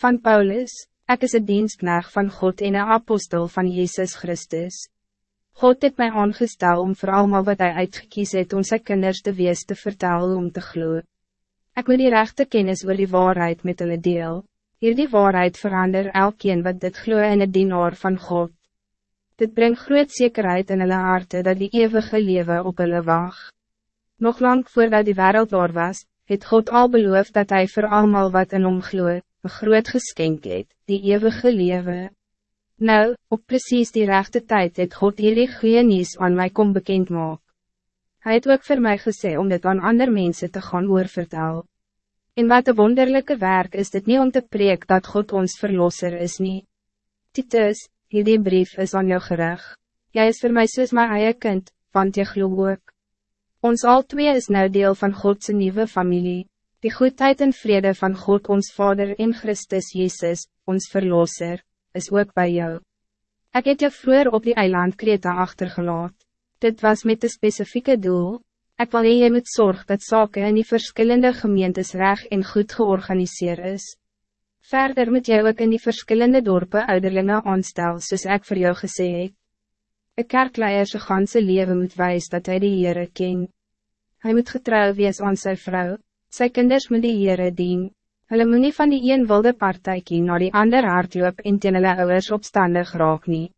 Van Paulus, ik is een dienstknecht van God en een apostel van Jezus Christus. God het mij aangestel om voor allemaal wat hij uitgekies het om zijn kinders te wees te vertellen om te gloeien. Ik wil die rechte kennis oor die waarheid met hulle deel. Hier die waarheid verander elkeen wat dit gloe in het dienaar van God. Dit brengt groot zekerheid in hulle harte dat die eeuwige leven op hulle wacht. Nog lang voordat die wereld waar was, het God al beloofd dat hij voor allemaal wat in hom gloe, een groot geskenk het, die eeuwige leven. Nou, op precies die rechte tijd het God hierdie goeie nieuws aan mij kom bekend maak. Hij het ook voor mij gesê om dit aan ander mensen te gaan oorvertel. En wat een wonderlijke werk is dit niet om te preek dat God ons verlosser is niet. Titus, hierdie brief is aan jou gerig. Jij is voor mij soos my eie kind, want jy glo ook. Ons al twee is nou deel van Godse nieuwe familie. Die goedheid en vrede van God ons Vader in Christus Jezus, ons Verlosser, is ook bij jou. Ik heb je vroeger op die eiland Kreta achtergelaat. Dit was met een specifieke doel. Ik wil je met zorg dat zaken in die verschillende gemeentes recht en goed georganiseerd is. Verder moet jy ook in die verschillende dorpen ouderlinge aanstel soos ek vir jou gesê het. Een kerkleier sy ganse leven moet wijs dat hij die Heere ken. Hij moet getrouw wees aan zijn vrouw, sy kinders moet die Heere dien. Hulle moet nie van die een wilde partijkie naar die ander hardloop en teen hulle ouwers opstandig raak nie.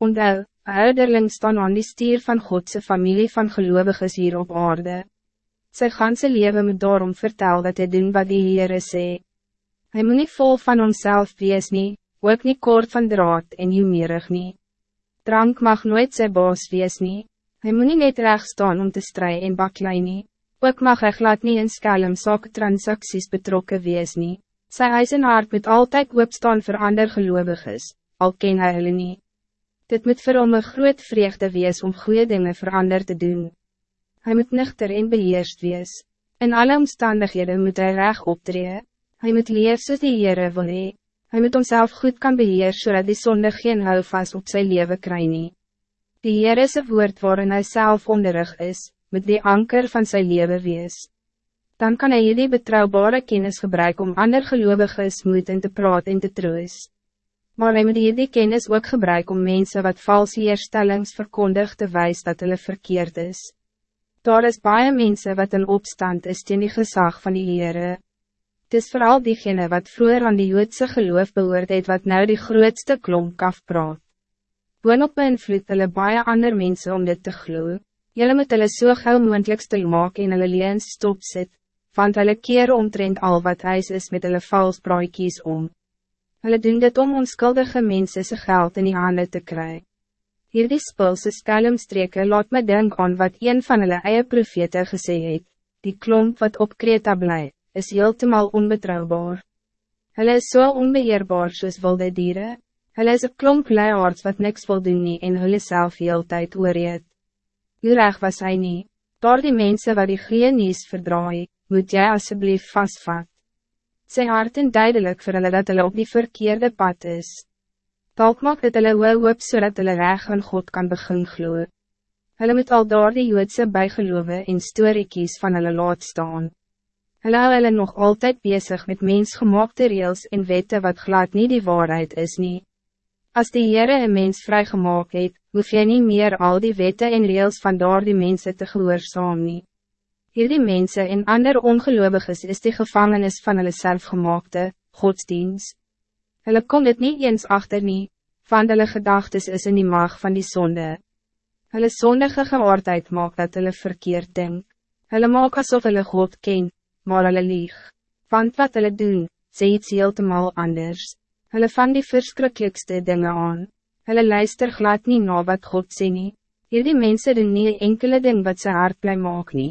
Ondou, een ouderling staan aan die stier van Godse familie van gelovigen hier op aarde. Sy ganse leven moet daarom vertel dat hij doen wat die Heere sê. Hij moet niet vol van onszelf wees nie, ook niet kort van draad en jumerig nie. Drank mag nooit zijn baas wees nie, hy moet nie net recht staan om te strijden en baklei nie. Ook mag hy glad nie in skelm transacties betrokken wees nie. Sy eisenhaard moet altijd opstaan voor ander gelovig is, al ken hy hulle nie. Dit moet vir hom een groot vreugde wees om goede dingen voor ander te doen. Hij moet nuchter en beheerst wees. In alle omstandigheden moet hij recht optreden. Hij moet leef soos die Heere wil hee. Hy moet homself goed kan beheer zodat die zonde geen houvast op zijn leven kry nie. Die Heere is woord waarin hij zelf onderrig is, moet die anker van zijn leven wees. Dan kan hij die betrouwbare kennis gebruiken om ander gelovigen moed in te praat en te troos. Maar hij moet die kennis ook gebruiken om mensen wat valse herstellings verkondig te wijs dat hulle verkeerd is. Daar is baie mensen wat in opstand is teen die gezag van die Heere. Het is vooral diegene wat vroeger aan die Joodse geloof behoort het wat nou die grootste klomp afpraat. Boonop beïnvloed hulle baie ander mensen om dit te glo. Julle moet hulle so gauw moendlik stil maak en hulle leens stopzet, want hulle keer omtrent al wat huis is met hulle vals praaikies om. Hulle doen dit om onskuldige mensen sy geld in die handen te krijgen. Hierdie spulse skelmstreke laat me denk aan wat een van hulle eie profete gesê het, die klomp wat op Kreta blijft is heeltemal onbetrouwbaar. Hulle is so onbeheerbaar soos wilde dieren. Hulle is een klomp leiaards wat niks wil doen nie en hulle self heel tyd oorreed. Hoe reg was hy nie? Daar die mense wat die goeie nieuws verdraai, moet jy alsjeblieft vastvat. Sy hart en duidelijk vir hulle dat hulle op die verkeerde pad is. Talk maak dat hulle wel hoop so dat hulle reg van God kan begin gloe. Hulle moet al daar die joodse bijgeloof en storiekies van hulle laat staan. Hulle hou hulle nog altijd bezig met mensgemaakte reels en wette wat glad niet die waarheid is nie. As die Heere een mens vrygemaak het, hoef jy niet meer al die wette en reels van daar die mense te gehoorzaam nie. Hierdie mense en ander ongeloviges is die gevangenis van hulle selfgemaakte, godsdienst. Hulle kom dit niet eens achter nie, van hulle gedagtes is in die mag van die zonde. Hulle zondige gehoordheid maak dat hulle verkeerd denk. Hulle maak asof hulle God kent maar hulle lieg. Want wat hulle doen, sê iets heeltemal anders. Hulle van die verschrikkelijkste dingen aan. Hulle luister glad niet na wat God sê nie. Hierdie mense doen nie enkele ding wat sy hart blij maak nie,